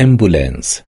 ambulance.